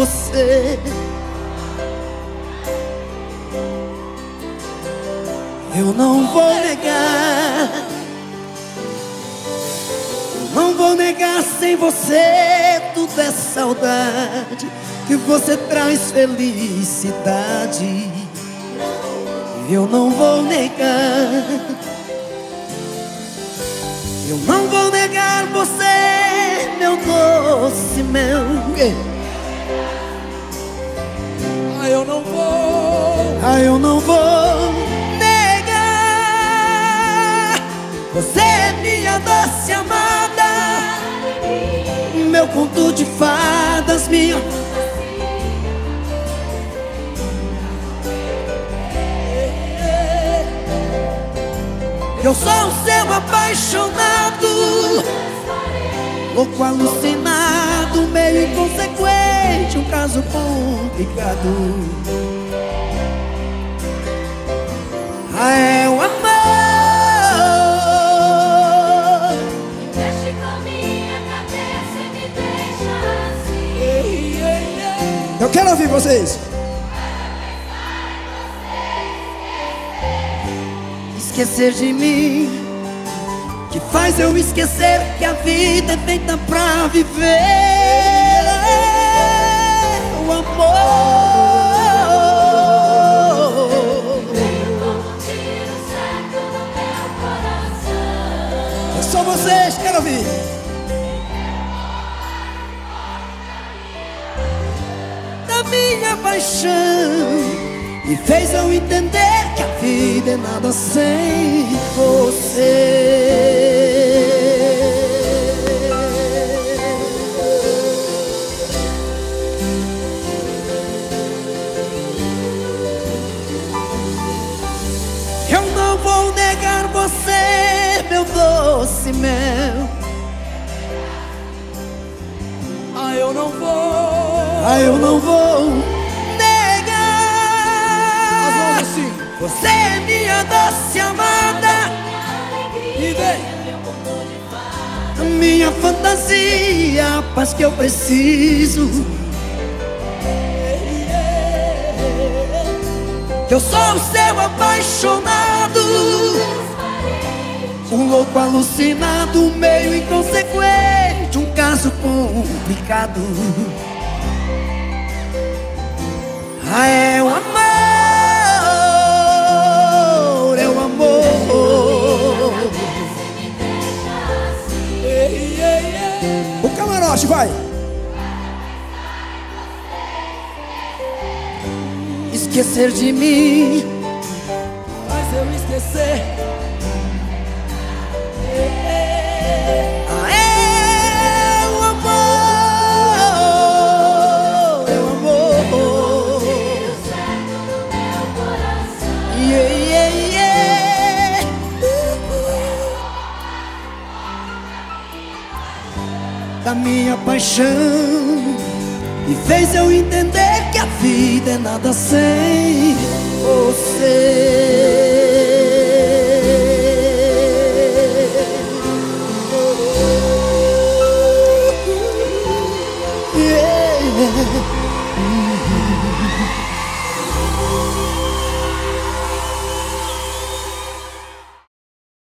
você. Eu não vou negar. Não vou negar sem você tudo é saudade que você traz felicidade. Eu não vou negar. Eu não vou negar você, meu doce mel. Ah, eu não vou. Ah, eu não vou negar. Você é minha doce amada. Meu conto de fadas, minha. Eu sou o seu apaixonado, louco alucinado, meio inconsequente, um caso complicado. Ah, é o amor. Mexe com minha cabeça e me deixa assim. Eu quero ouvir vocês. Esquecer de mim Que faz eu esquecer que a vida é feita pra viver amor. É só vocês, quero ouvir. da minha paixão E fez eu entender que a vida é nada sem vou negar você, meu doce mel Ah, eu não vou. Ah, eu não vou As negar assim. Você é minha doce amada E vem. a Minha fantasia, a paz que eu preciso Eu sou o seu apaixonado Um louco alucinado, meio inconsequente Um caso complicado Ah, é o amor, é o amor. O camarote, vai. Esquecer de mim Faz eu esquecer. Ah, é amor, é o amor Yeah, yeah, yeah. Da minha paixão e fez eu entender que a vida é nada sem você Yeah.